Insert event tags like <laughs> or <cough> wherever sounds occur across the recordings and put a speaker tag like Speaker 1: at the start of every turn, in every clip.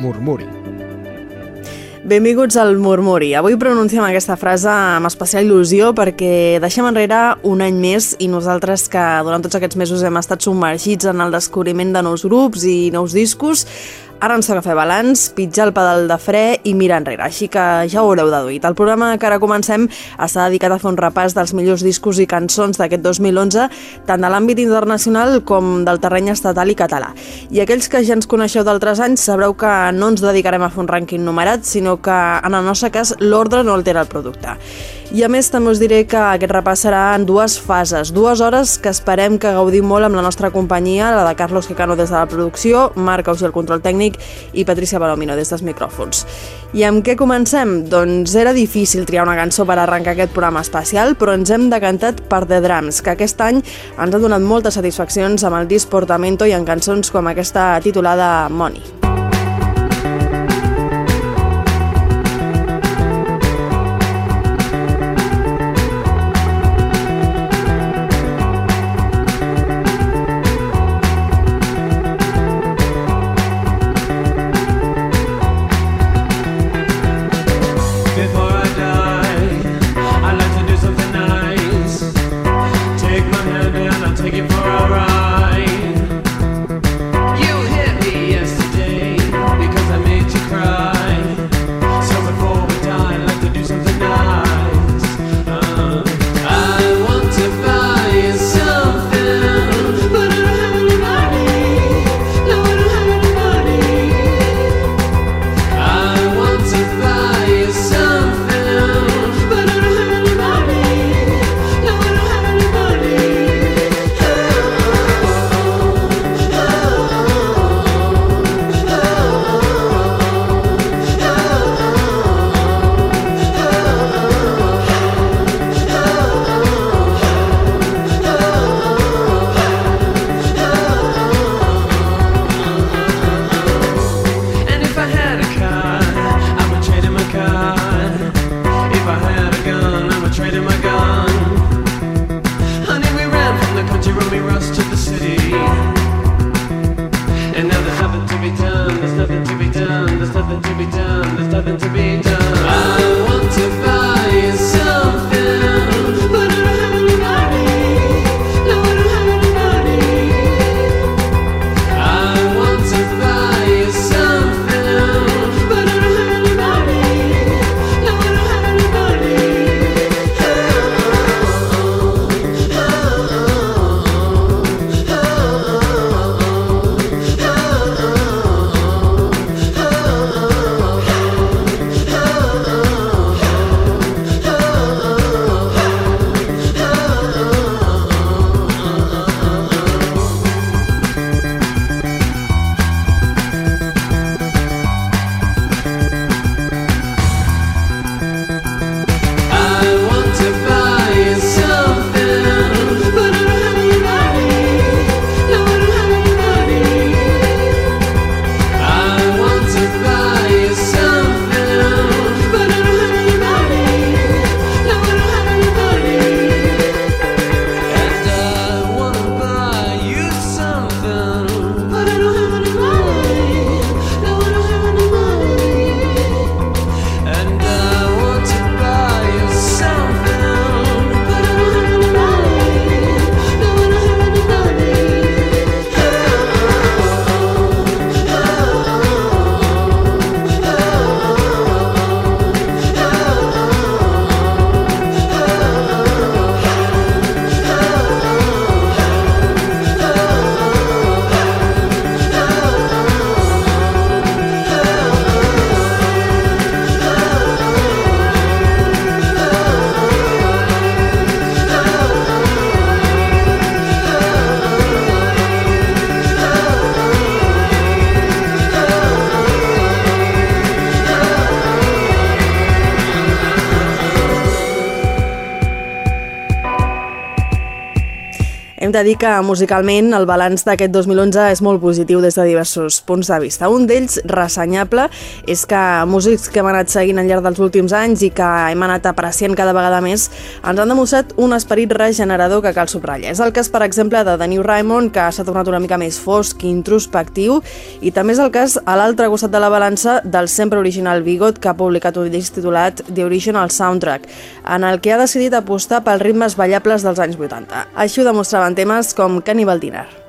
Speaker 1: Murmuri.
Speaker 2: Benvinguts al Murmuri. Avui pronunciem aquesta frase amb especial il·lusió perquè deixem enrere un any més i nosaltres que durant tots aquests mesos hem estat submergits en el descobriment de nous grups i nous discos, Ara ens fer balanç, pitjar el pedal de fre i mirar enrere, així que ja ho haureu deduït. El programa que ara comencem està dedicat a fer un repàs dels millors discos i cançons d'aquest 2011, tant de l'àmbit internacional com del terreny estatal i català. I aquells que ja ens coneixeu d'altres anys sabreu que no ens dedicarem a fer un rànquing numerat, sinó que en el nostre cas l'ordre no altera el producte. I a més també us diré que aquest repàs serà en dues fases, dues hores que esperem que gaudim molt amb la nostra companyia, la de Carlos Quicano des de la producció, Marc Ausi el control tècnic i Patricia Palomino des dels micròfons. I amb què comencem? Doncs era difícil triar una cançó per arrencar aquest programa especial, però ens hem decantat per The Drums, que aquest any ens ha donat moltes satisfaccions amb el disc Portamento i en cançons com aquesta titulada Money.
Speaker 3: Hem de dir que musicalment el balanç d'aquest 2011 és molt positiu des de diversos punts de vista. Un d'ells, ressenyable, és que músics que hem anat seguint al llarg dels últims anys i que hem anat apreciant cada vegada més ens han demostrat un esperit regenerador que cal subratllar. És el cas, per exemple, de New Raymond, que s'ha tornat una mica més fosc i introspectiu, i també és el cas, a l'altre costat de la balança, del sempre original Bigot, que ha publicat un disc titulat The Original Soundtrack, en el que ha decidit apostar pels ritmes ballables dels anys 80. Així ho demostraven temes com Cannibal Dinner.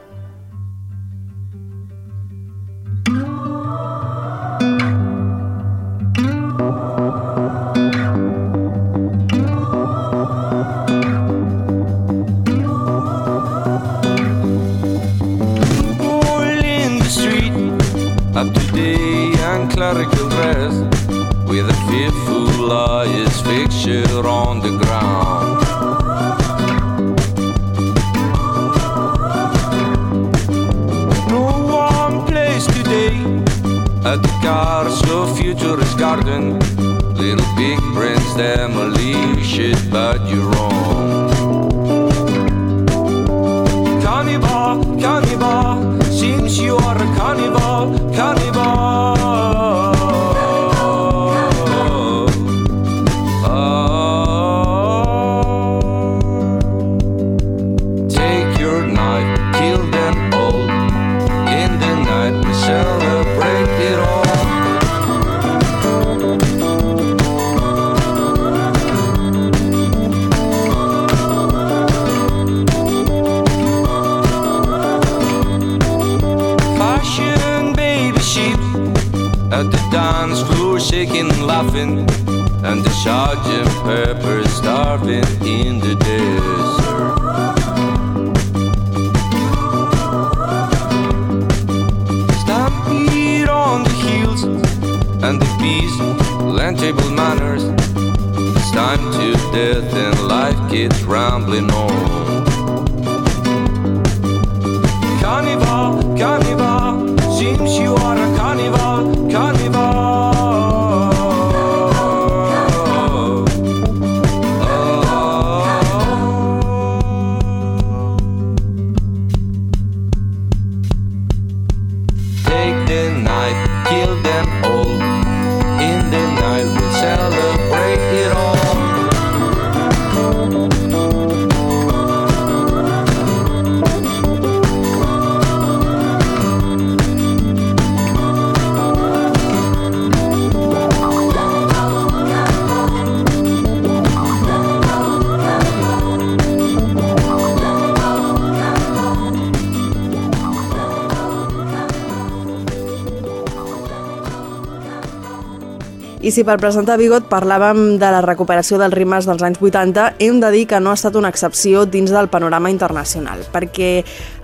Speaker 3: Si per presentar Bigot parlàvem de la recuperació dels rimes dels anys 80, hem de dir que no ha estat una excepció dins del panorama internacional, perquè,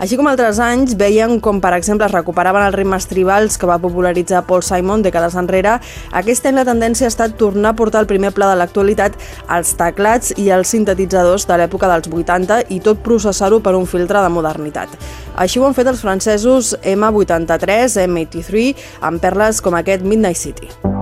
Speaker 3: així com altres anys, veien com, per exemple, es recuperaven els ritmes tribals que va popularitzar Paul Simon dècades enrere, aquest any la tendència ha estat tornar a portar al primer pla de l'actualitat els teclats i els sintetitzadors de l'època dels 80 i tot processar-ho per un filtre de modernitat. Així ho han fet els francesos M83, M83, amb perles com aquest Midnight City.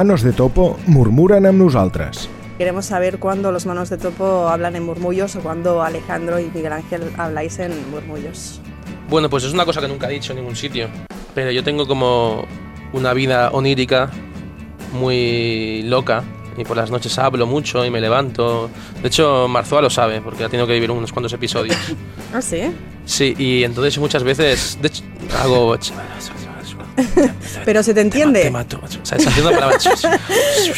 Speaker 1: Manos de Topo murmuren amb nosaltres.
Speaker 2: Queremos saber cuándo los manos de topo hablan en murmullos o cuándo Alejandro y Miguel Ángel habláis en murmullos.
Speaker 4: Bueno, pues es una cosa que nunca he dicho en ningún sitio. Pero yo tengo como una vida onírica muy loca. Y por las noches hablo mucho y me levanto. De hecho, Marzoa lo sabe, porque ha tenido que vivir unos cuantos episodios. <laughs>
Speaker 2: ¿Ah, sí?
Speaker 4: Sí, y entonces muchas veces de hecho, hago... <laughs>
Speaker 2: Pero se te entiende.
Speaker 4: Te mato, macho. ¿Sabes? Haciendo palabras.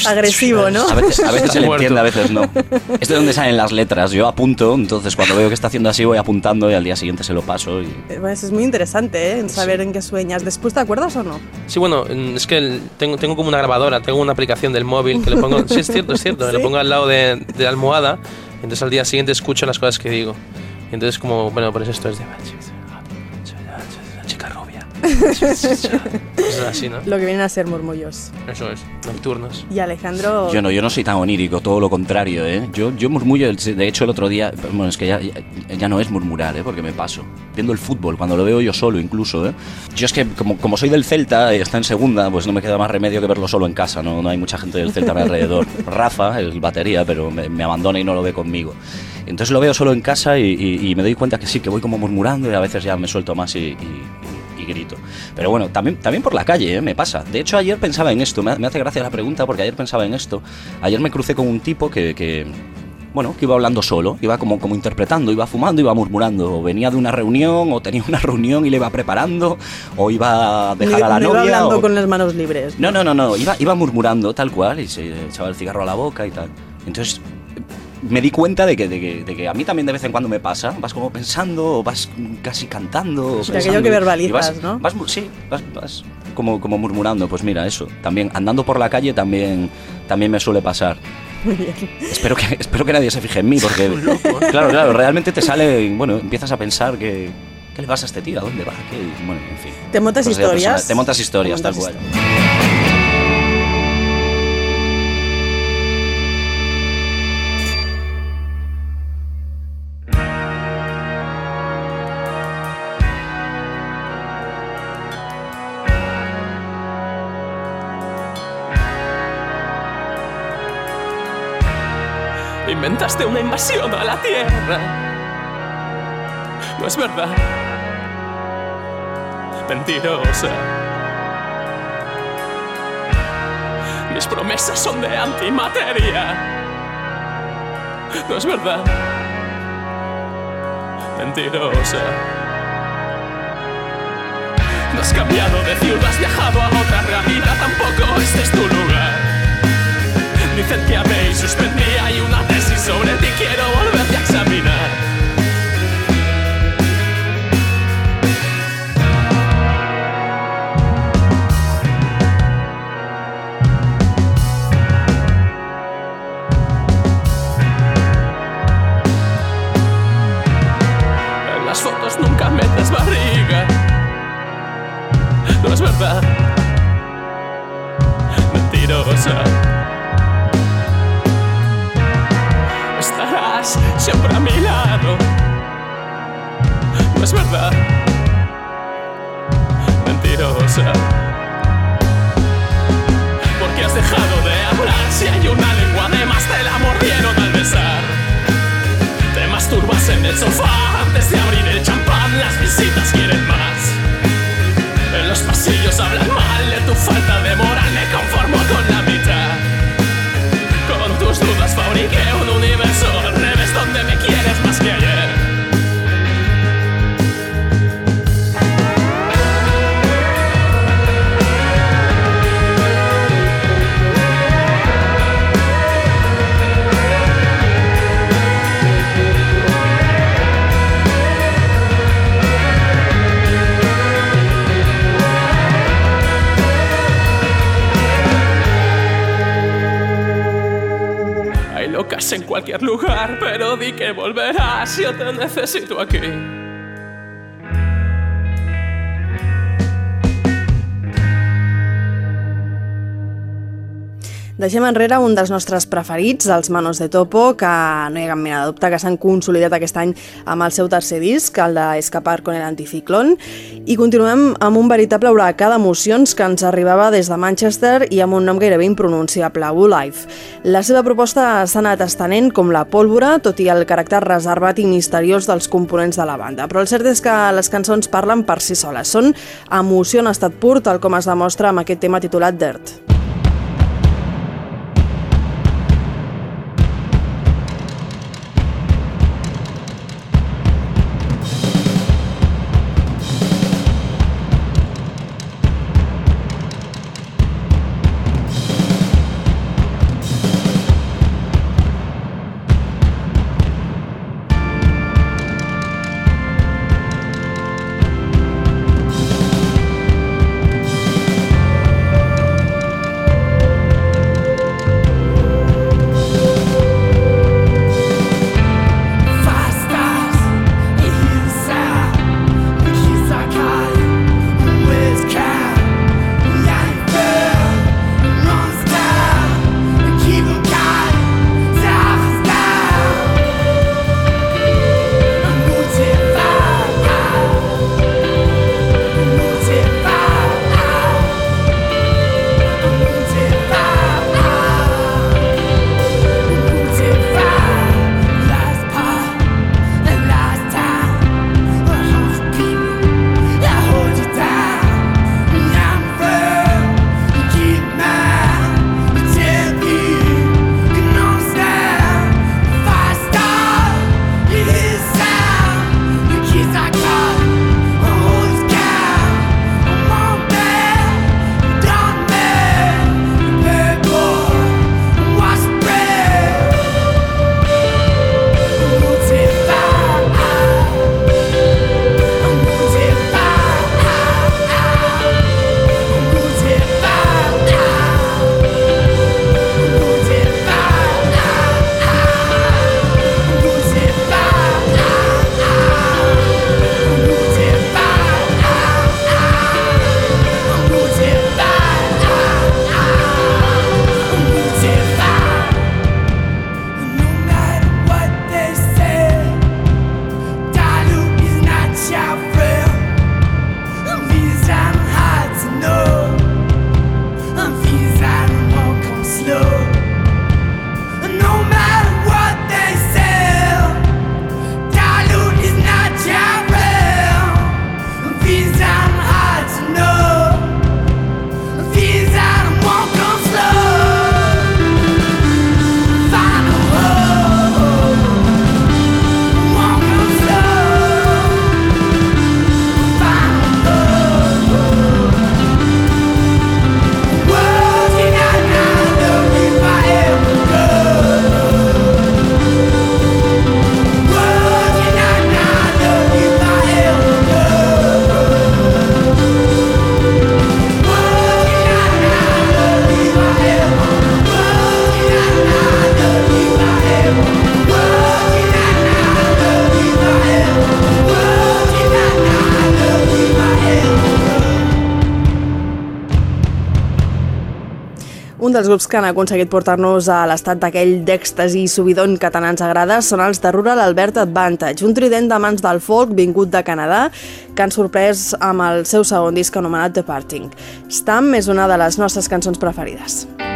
Speaker 2: Agresivo, ¿no?
Speaker 5: A veces, a veces se le entiende, a veces no. Esto es donde salen las letras. Yo apunto, entonces cuando veo que está haciendo así voy apuntando y al día siguiente se lo paso. Y...
Speaker 2: Eh, Pues es muy interesante, ¿eh? En saber en qué sueñas. ¿Después te acuerdas o no?
Speaker 4: Sí, bueno, es que tengo, tengo como una grabadora, tengo una aplicación del móvil que le pongo. <laughs> Sí, es cierto, es cierto.
Speaker 2: ¿Sí?
Speaker 4: Le pongo al lado de, de la almohada. y Entonces al día siguiente escucho las cosas que digo. Y entonces, como, bueno, pues esto es de. Chica <laughs> así, ¿no?
Speaker 2: Lo que vienen a ser murmullos.
Speaker 4: Eso es, nocturnos.
Speaker 2: Y Alejandro...
Speaker 5: Yo no, yo no soy tan onírico, todo lo contrario, ¿eh? Yo, yo murmullo, de hecho el otro día, bueno, es que ya, ya, ya no es murmurar, ¿eh? Porque me paso. Viendo el fútbol, cuando lo veo yo solo incluso, ¿eh? Yo es que como, como soy del Celta y está en segunda, pues no me queda más remedio que verlo solo en casa, ¿no? No hay mucha gente del Celta a mi alrededor. <laughs> Rafa, el batería, pero me, me abandona y no lo ve conmigo. Entonces lo veo solo en casa y, y- y me doy cuenta que sí, que voy como murmurando y a veces ya me suelto más y, y- y grito. Pero bueno, también, también por la calle, ¿eh? me pasa. De hecho, ayer pensaba en esto, me, ha- me hace gracia la pregunta porque ayer pensaba en esto. Ayer me crucé con un tipo que, que, bueno, que iba hablando solo, iba como, como interpretando, iba fumando, iba murmurando. O venía de una reunión, o tenía una reunión y le iba preparando, o iba a dejar a la
Speaker 2: no iba
Speaker 5: novia.
Speaker 2: hablando
Speaker 5: o-
Speaker 2: con las manos libres.
Speaker 5: no, no, no, no, iba, iba murmurando tal cual y se echaba el cigarro a la boca y tal. Entonces me di cuenta de que, de que, de que a mí también de vez en cuando me pasa, vas como pensando o vas casi cantando. o
Speaker 2: Sí, aquello que verbalizas,
Speaker 5: vas-
Speaker 2: ¿no?
Speaker 5: vas sí, vas, vas como, como murmurando, pues mira, eso. También andando por la calle también, también me suele pasar.
Speaker 2: Muy bien.
Speaker 5: Espero que, espero que nadie se fije en mí porque, <laughs> claro, claro, realmente te sale, bueno, empiezas a pensar que... ¿Qué le pasa a este tío? ¿A dónde va? ¿Qué? Bueno, en fin.
Speaker 2: ¿Te montas historias?
Speaker 5: persona. Te montas historias,
Speaker 2: Te
Speaker 5: tal cual.
Speaker 2: historias.
Speaker 4: Inventaste una invasión a la Tierra. No es verdad. Mentirosa. Mis promesas son de antimateria. No es verdad. Mentirosa. No has cambiado de ciudad, has viajado a otra realidad, tampoco este es tu lugar. Que amé y suspendí Hay una tesis sobre ti Quiero volverte a examinar. En las fotos nunca metes barriga No es verdad. Mentirosa siempre a mi lado. No es verdad, mentirosa. Porque has dejado de hablar si hay una lengua además te la mordieron al besar. Te masturbas en el sofá antes de abrir el champán, las visitas quieren más. En los pasillos hablan mal de tu falta de moral, me conformo con cualquier lugar, pero di que volverás, yo te necesito aquí.
Speaker 2: Deixem enrere un dels nostres preferits, els Manos de Topo, que no hi ha cap mena de dubte que s'han consolidat aquest any amb el seu tercer disc, el de Escapar con el Anticiclón, i continuem amb un veritable huracà d'emocions que ens arribava des de Manchester i amb un nom gairebé impronunciable, Wu Life. La seva proposta s'ha anat estenent com la pólvora, tot i el caràcter reservat i misteriós dels components de la banda. Però el cert és que les cançons parlen per si soles. Són emoció en estat pur, tal com es demostra amb aquest tema titulat Dirt. Dels grups que han aconseguit portar-nos a l'estat d'aquell d'èxtasi i subidon que tant ens agrada són els de Rural Albert Advantage, un trident de mans del folk vingut de Canadà que han sorprès amb el seu segon disc anomenat The Parting. Stam és una de les nostres cançons preferides.
Speaker 1: El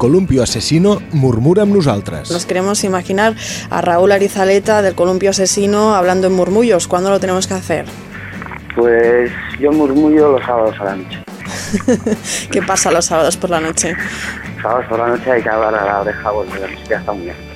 Speaker 1: columpio asesino murmura amb nosaltres.
Speaker 6: Nos queremos imaginar a Raúl Arizaleta del Columpio Asesino hablando en murmullos. ¿Cuándo lo tenemos que hacer?
Speaker 7: Pues yo murmullo los sábados a la noche. <laughs>
Speaker 6: ¿Qué pasa los sábados por la noche?
Speaker 7: Sábados por la noche hay que hablar a la oreja porque la música está muy bien.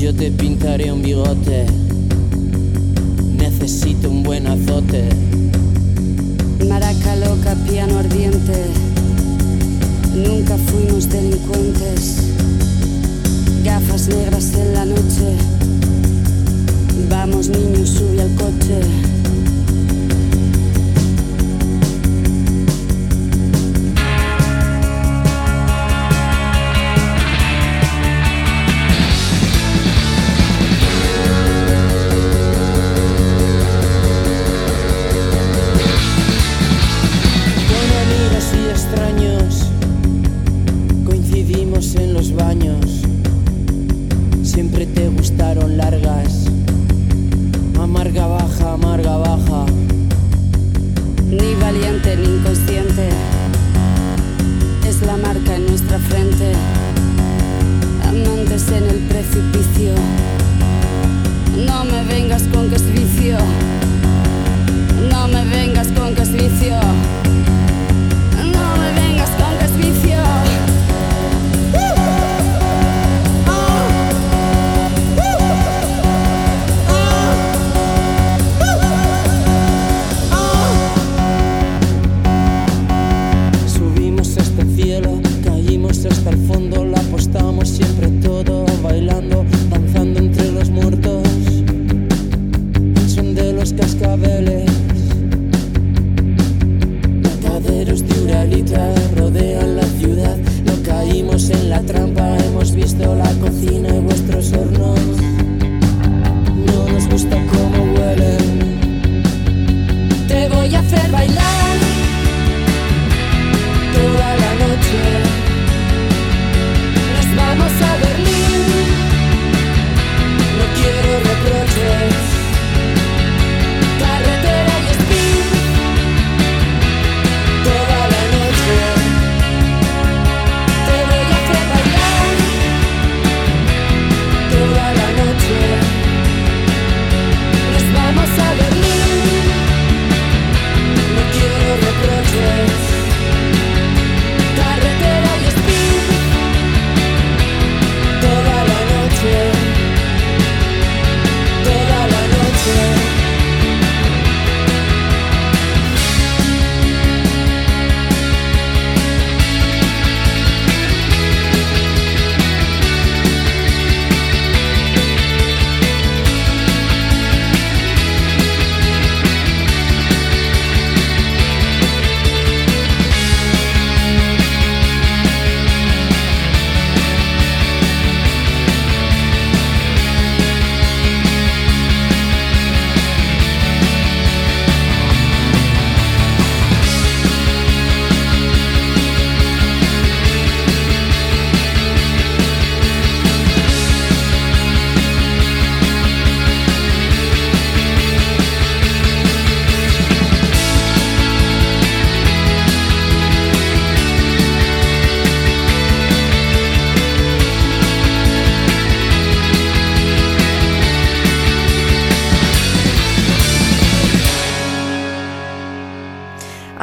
Speaker 8: Yo te pintaré un bigote. Necesito un buen azote.
Speaker 9: Maraca loca, piano ardiente. Nunca fuimos delincuentes. Gafas negras en la noche. Vamos niños, sube al coche.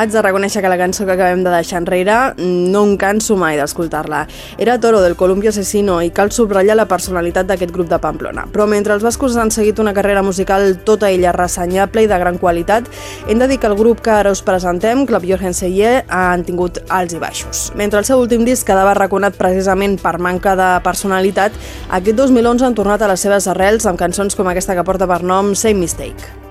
Speaker 2: Haig de reconèixer que la cançó que acabem de deixar enrere no em canso mai d'escoltar-la. Era Toro del Columpio Asesino i cal subratllar la personalitat d'aquest grup de Pamplona. Però mentre els bascos han seguit una carrera musical tota ella ressenyable i de gran qualitat, hem de dir que el grup que ara us presentem, Club Jorgen Seye, han tingut alts i baixos. Mentre el seu últim disc quedava raconat precisament per manca de personalitat, aquest 2011 han tornat a les seves arrels amb cançons com aquesta que porta per nom
Speaker 10: Same Mistake.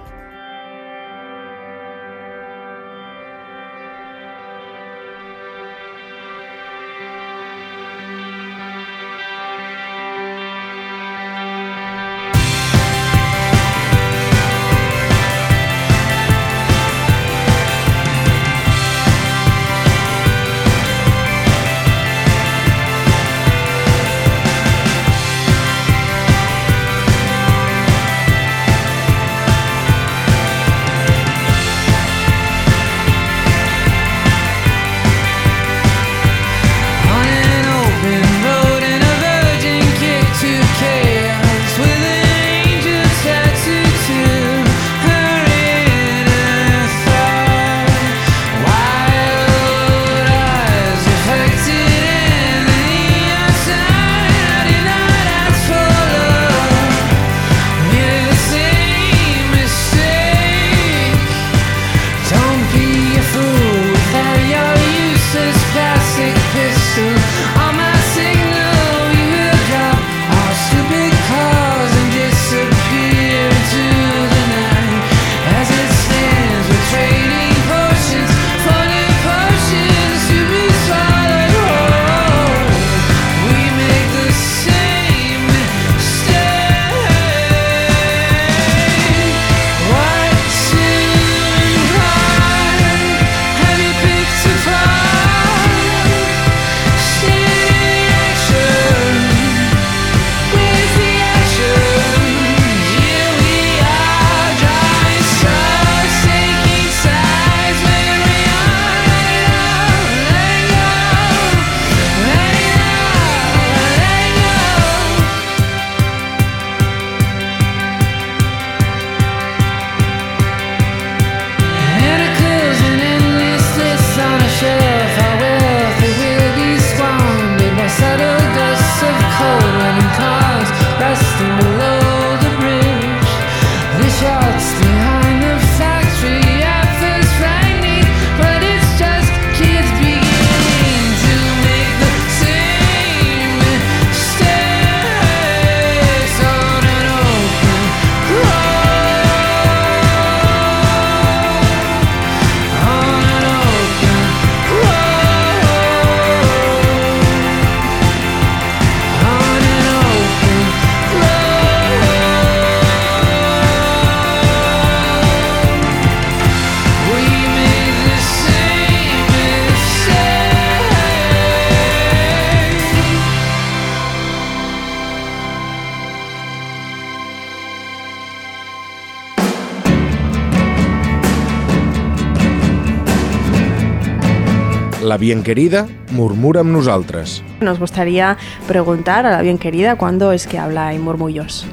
Speaker 1: Bien querida murmura amb nosaltres.
Speaker 2: Nos gustaría preguntar a la bien querida cuándo es que habla en murmullos.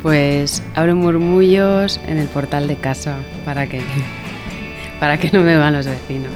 Speaker 11: Pues abro murmullos en el portal de casa para que, <laughs> para que no me vean los vecinos.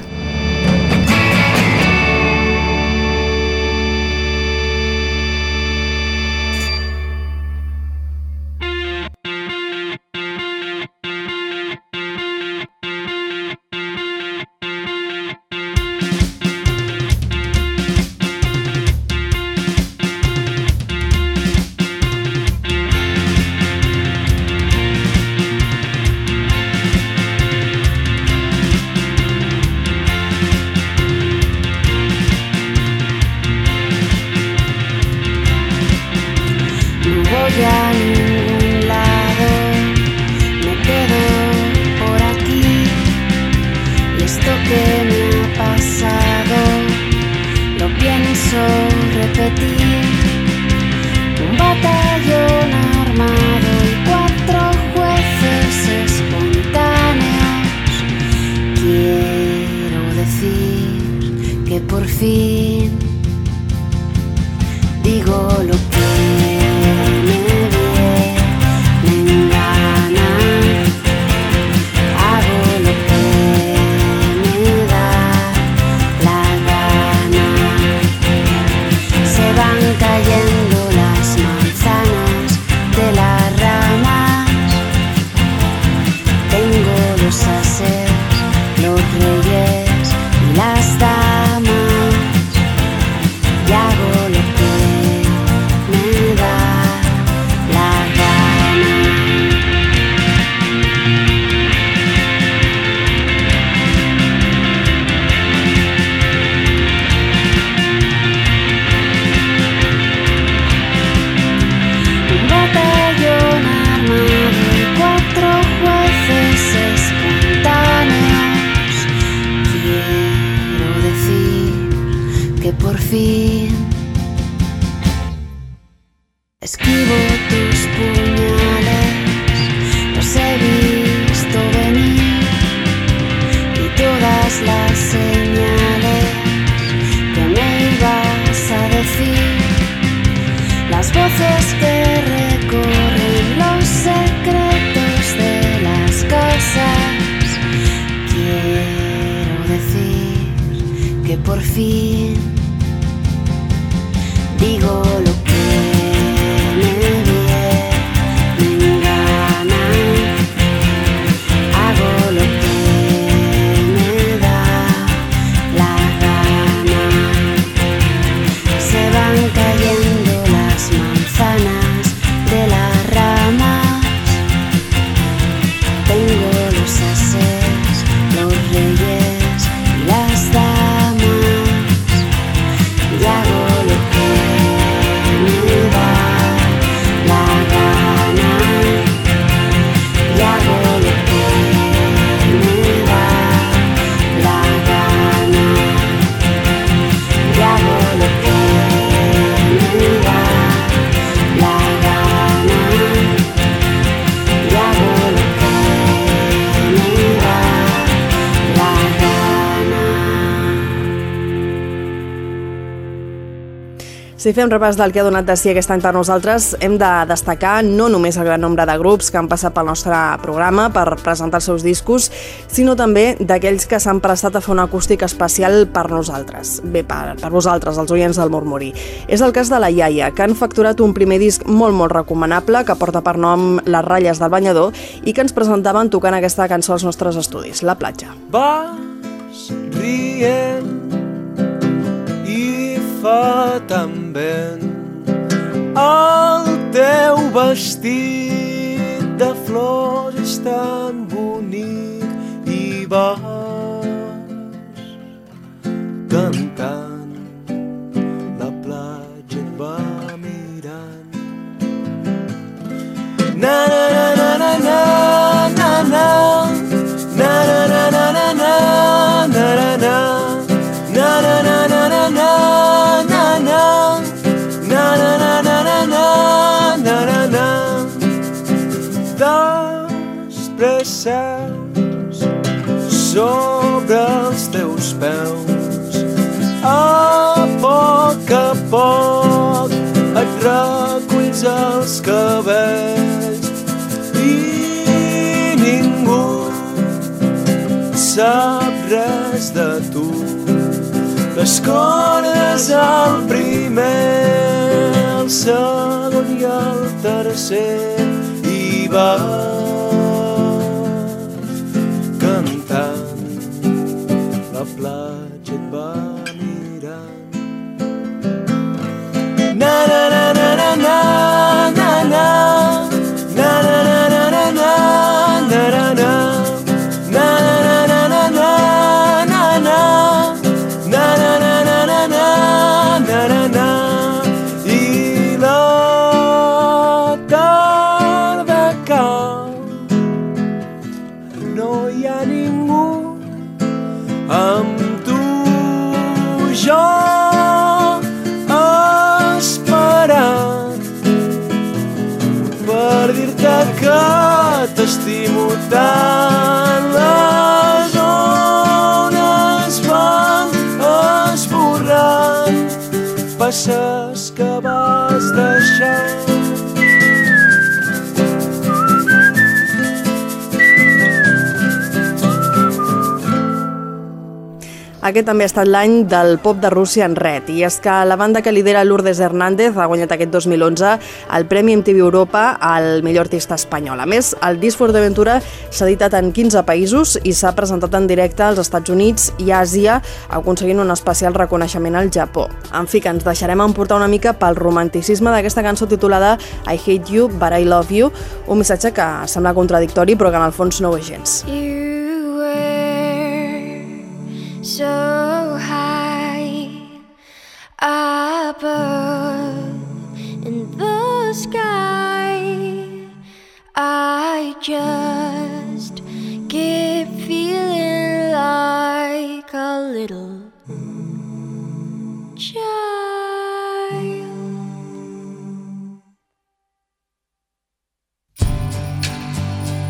Speaker 2: Si fem repàs del que ha donat de si aquest any per nosaltres, hem de destacar no només el gran nombre de grups que han passat pel nostre programa per presentar els seus discos, sinó també d'aquells que s'han prestat a fer un acústic especial per nosaltres. Bé, per, per vosaltres, els oients del Murmuri. És el cas de la Iaia, que han facturat un primer disc molt, molt recomanable, que porta per nom Les ratlles del banyador, i que ens presentaven tocant aquesta cançó als nostres estudis, La platja.
Speaker 12: Vas rient fa tan vent el teu vestit de flors és tan bonic i vas cantant. La platja et va mirant. Na na na na na na, na. Sobre els teus peus. A poc a poc et reculls els cabells i ningú sap res de tu. L'escordes el primer, el segon i el tercer i vas plaće it, miram. Na na na na na na na
Speaker 2: Aquest també ha estat l'any del pop de Rússia en red, i és que la banda que lidera Lourdes Hernández ha guanyat aquest 2011 el Premi MTV Europa al millor artista espanyol. A més, el disc Fortaventura s'ha editat en 15 països i s'ha presentat en directe als Estats Units i Àsia, aconseguint un especial reconeixement al Japó. En fi, que ens deixarem emportar una mica pel romanticisme d'aquesta cançó titulada I Hate You, But I Love You, un missatge que sembla contradictori però que en el fons no ho és gens.
Speaker 13: You so high above in the sky. I just keep feeling like a little child.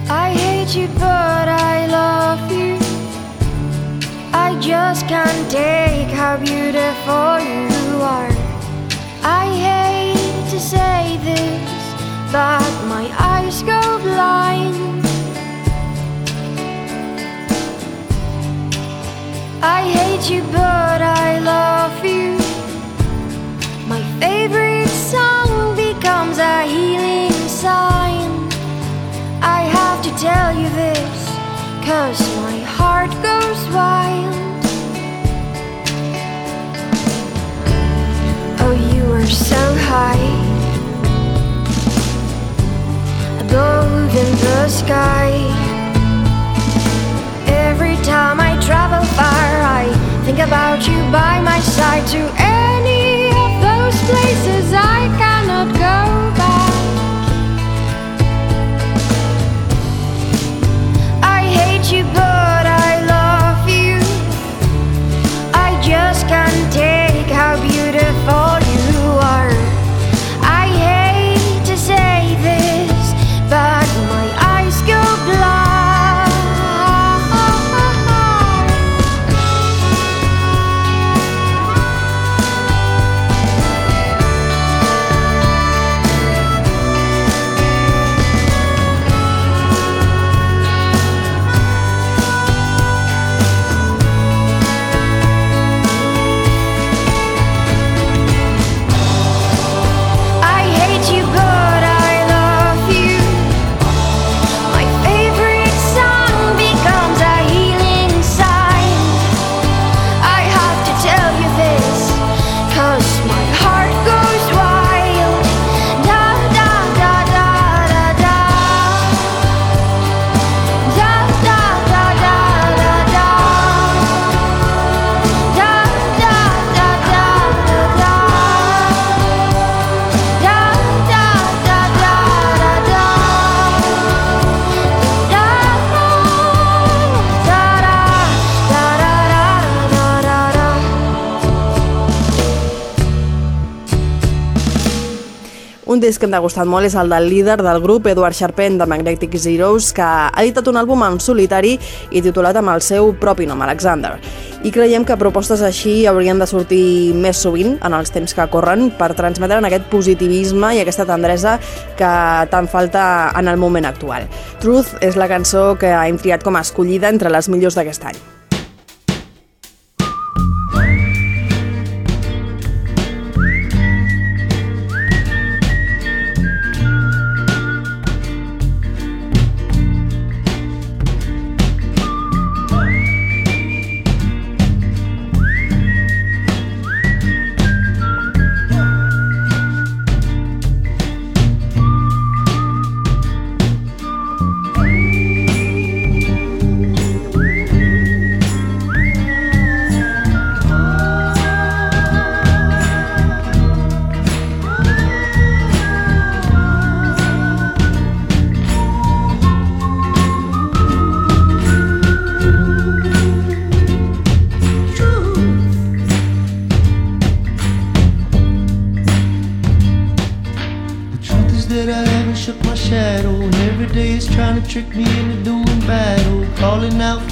Speaker 13: I hate you, but words can't take how beautiful you are. I hate to say this, but my eyes go blind. I hate you, but I love you. My favorite song becomes a healing sign. I have to tell you this, cause my heart goes wild. So high above in the sky. Every time I travel far, I think about you by my side to any of those places I cannot
Speaker 2: Un disc que em ha gustat molt és el del líder del grup, Eduard Charpent, de Magnetic Zeros, que ha editat un àlbum en solitari i titulat amb el seu propi nom, Alexander. I creiem que propostes així haurien de sortir més sovint en els temps que corren per transmetre aquest positivisme i aquesta tendresa que tant falta en el moment actual. Truth és la cançó que hem triat com a escollida entre les millors d'aquest any.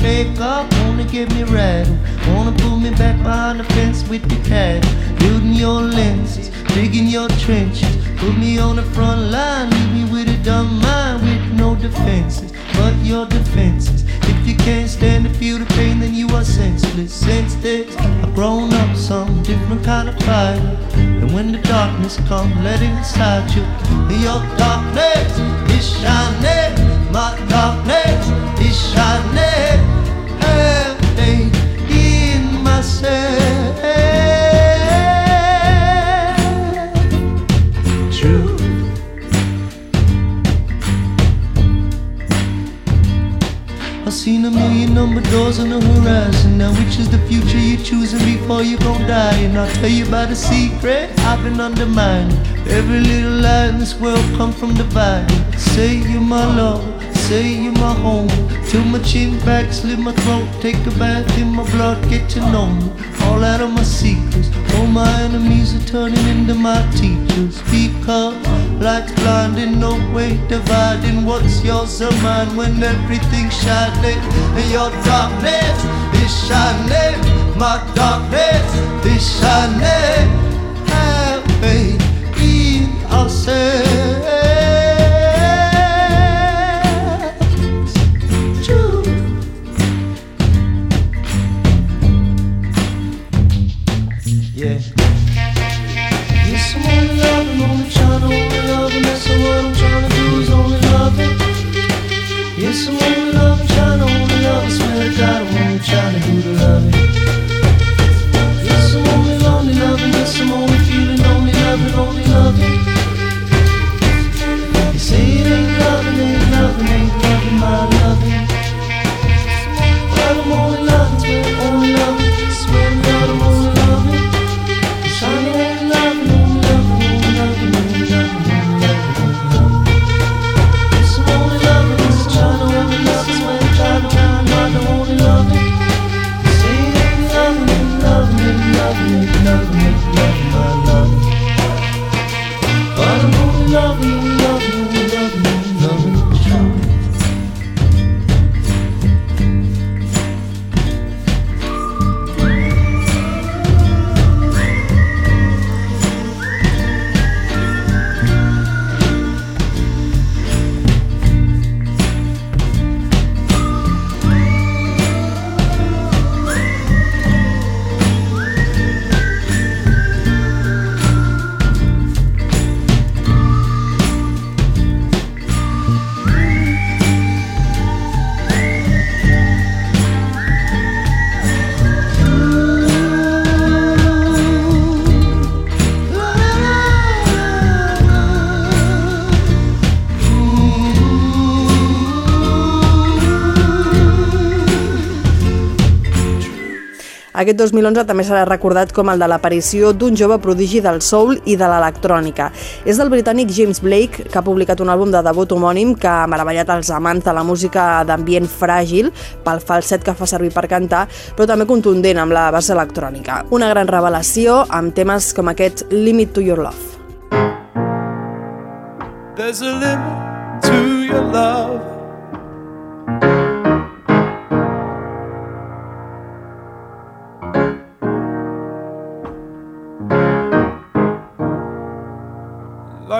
Speaker 14: Fake up, wanna get me rattled. Wanna pull me back behind the fence with the cattle. Building your lenses, digging your trenches. Put me on the front line, leave me with a dumb mind with no defenses. But your defenses. If you can't stand to feel the pain, then you are senseless. Since this, I've grown up some different kind of fighter. And when the darkness comes, let it inside you. Your darkness is shining. My darkness is shining. In myself. True. I've seen a million number doors on the horizon. Now, which is the future you're choosing before you gon' die? And I'll tell you about a secret I've been undermining. Every little lie in this world come from dividing. Say you're my love, say you're my home. Till my chin back, slit my throat, take a bath in my blood, get to know me. All out of my secrets. All my enemies are turning into my teachers. Because light's blinding, no way dividing what's yours or mine when everything's shining. And your darkness is shining. My darkness is shining. Have faith in ourselves.
Speaker 2: Aquest 2011 també serà recordat com el de l'aparició d'un jove prodigi del soul i de l'electrònica. És del britànic James Blake, que ha publicat un àlbum de debut homònim que ha meravellat els amants de la música d'ambient fràgil pel falset que fa servir per cantar, però també contundent amb la base electrònica. Una gran revelació amb temes com aquest Limit to Your Love.
Speaker 15: There's a limit to your love.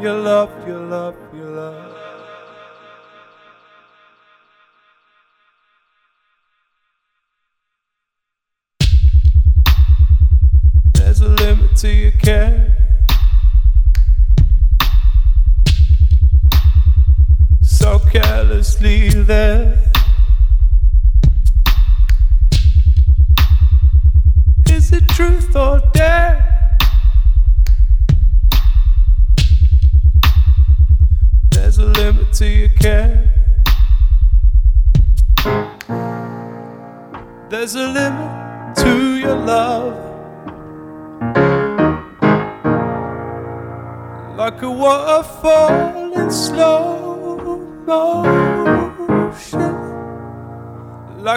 Speaker 15: your love, your love, your love. There's a limit to your care.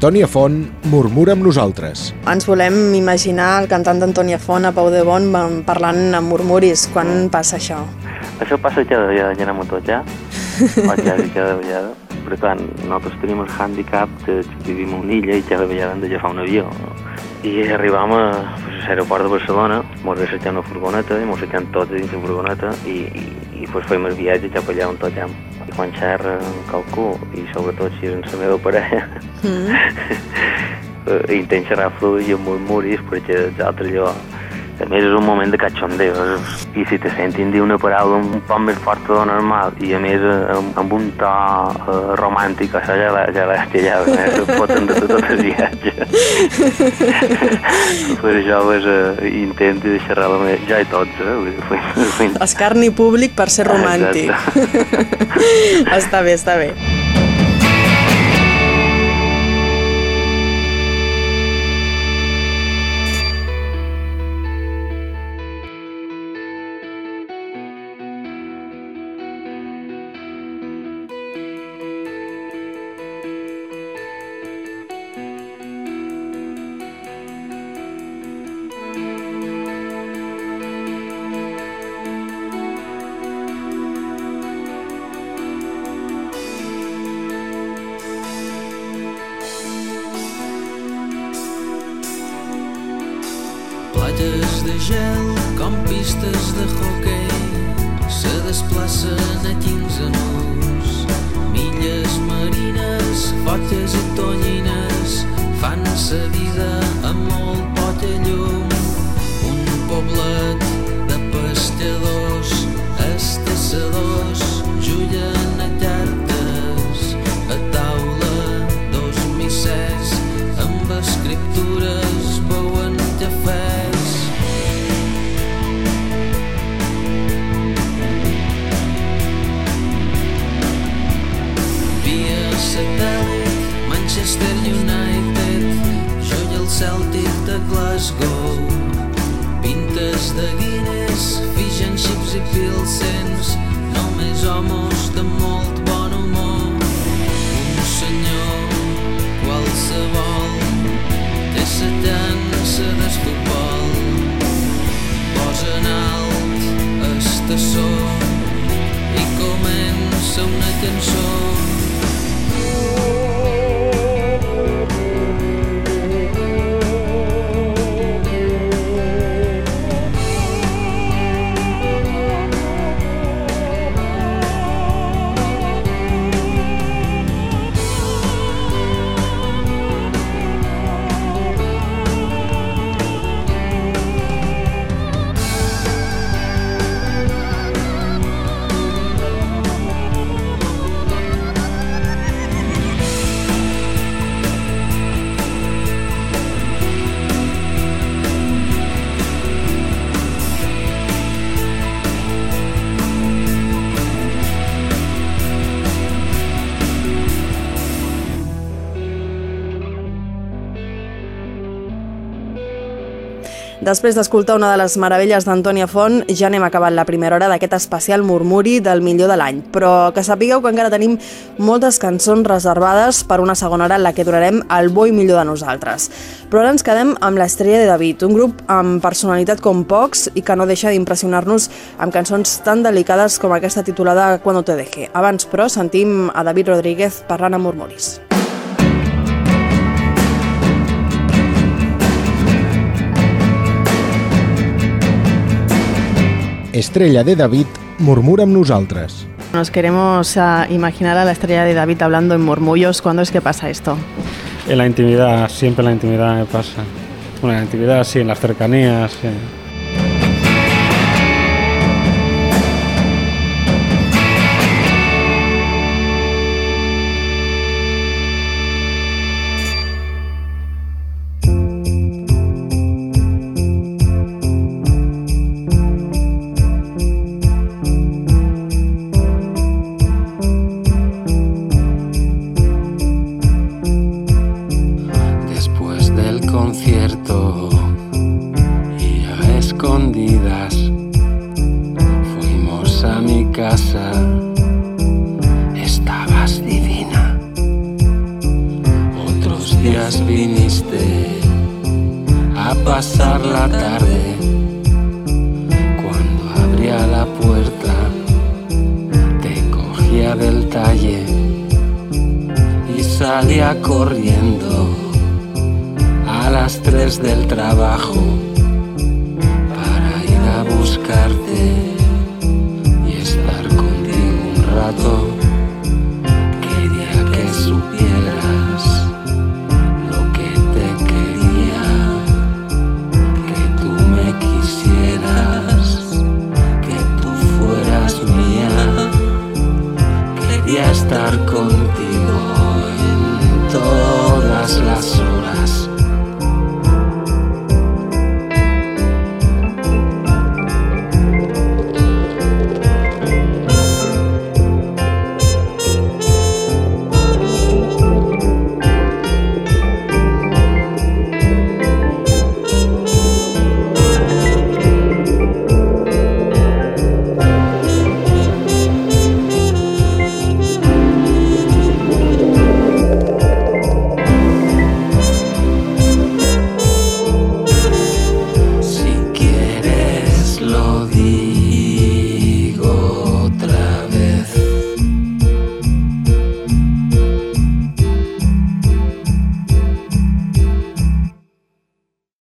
Speaker 1: Antònia Font murmura amb nosaltres.
Speaker 2: Ens volem imaginar el cantant d'Antònia Font a Pau de Bon parlant amb murmuris. Quan passa això?
Speaker 16: Això passa ja, ja, ja anem tot ja. faig llarg cada vegada. Per tant, nosaltres tenim el handicap de que vivim a una illa i cada vegada hem d'agafar un avió. I arribam a, pues, a l'aeroport de Barcelona, mos recercam una furgoneta i mos fiquem tots dins la furgoneta i, i, i pues, fem el viatge cap allà on tot jam. Quan xerra amb qualcú, i sobretot si és <laughs> amb la meva parella, eh, intent xerrar fluid i amb murmuris perquè els altres allò a més és un moment de cachondeo i si te sentin dir una paraula un poc més forta de normal i a més eh, amb, amb un to eh, romàntic això ja l'ha ja estillat eh? se foten de tot el viatge <laughs> per això pues, eh, intenti de xerrar la meva ja i tots eh?
Speaker 2: Escarni públic per ser romàntic. <laughs> està bé, està bé.
Speaker 17: De gel com pistes de hoquei se desplacen a 15 nous. Milles marines, fotes només homos de molt bon humor. Un senyor qualsevol té sa llança del futbol. Posa en alt estaçó i comença una cançó
Speaker 2: Després d'escoltar una de les meravelles d'Antònia Font, ja n'hem acabat la primera hora d'aquest especial murmuri del millor de l'any. Però que sapigueu que encara tenim moltes cançons reservades per una segona hora en la que durarem el bo i millor de nosaltres. Però ara ens quedem amb l'Estrella de David, un grup amb personalitat com pocs i que no deixa d'impressionar-nos amb cançons tan delicades com aquesta titulada Cuando te deje. Abans, però, sentim a David Rodríguez parlant amb murmuris.
Speaker 1: Estrella de David murmura amb nosaltres.
Speaker 2: Nos queremos ah, imaginar a la estrella de David hablando en murmullos. ¿Cuándo es que pasa esto?
Speaker 18: En la intimidad, siempre en la intimidad me pasa. Bueno, en la intimidad, sí, en las cercanías. sí.